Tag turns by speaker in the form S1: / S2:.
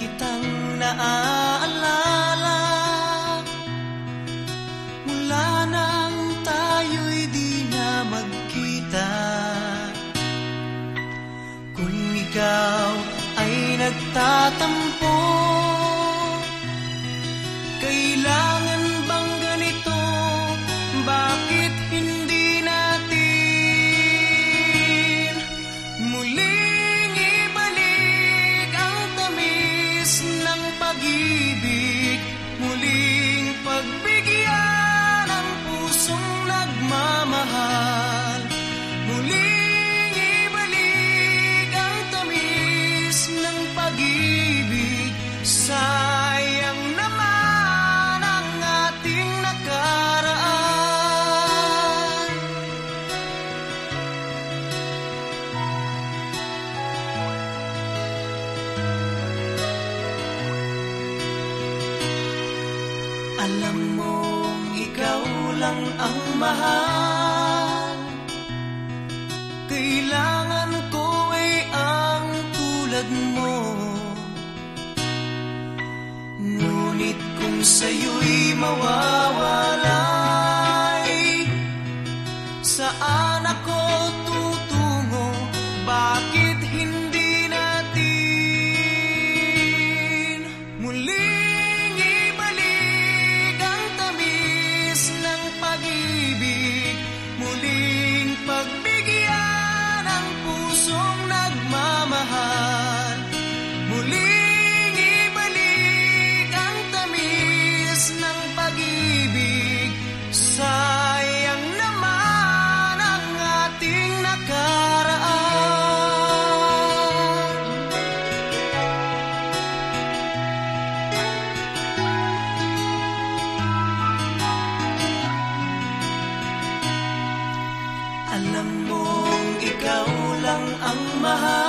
S1: kitang naaalala. Mula nang tayo'y di na magkita. Kung ikaw ay nagtatamad minamahal Muling ibalik ang tamis ng Sayang naman ang ating nakaraan. Alam mo, ikaw lang ang mahal. Mo. Ngunit kung sa'yo'y mawala my heart.